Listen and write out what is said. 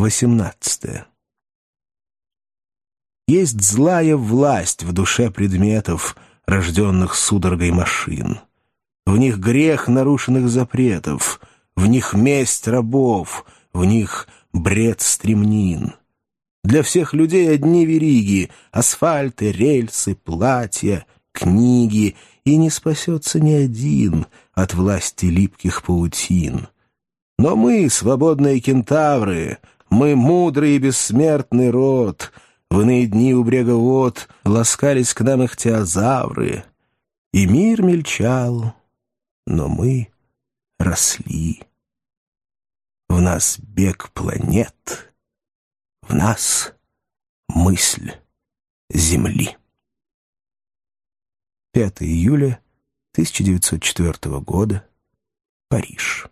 18. Есть злая власть в душе предметов, рожденных судорогой машин. В них грех нарушенных запретов, в них месть рабов, в них бред стремнин. Для всех людей одни вериги, асфальты, рельсы, платья, книги, и не спасется ни один от власти липких паутин. Но мы, свободные кентавры, мы мудрый и бессмертный род, в иные дни у брега вод ласкались к нам ихтиозавры, и мир мельчал, но мы росли. В нас бег планет, в нас мысль Земли. 5 июля 1904 года, Париж.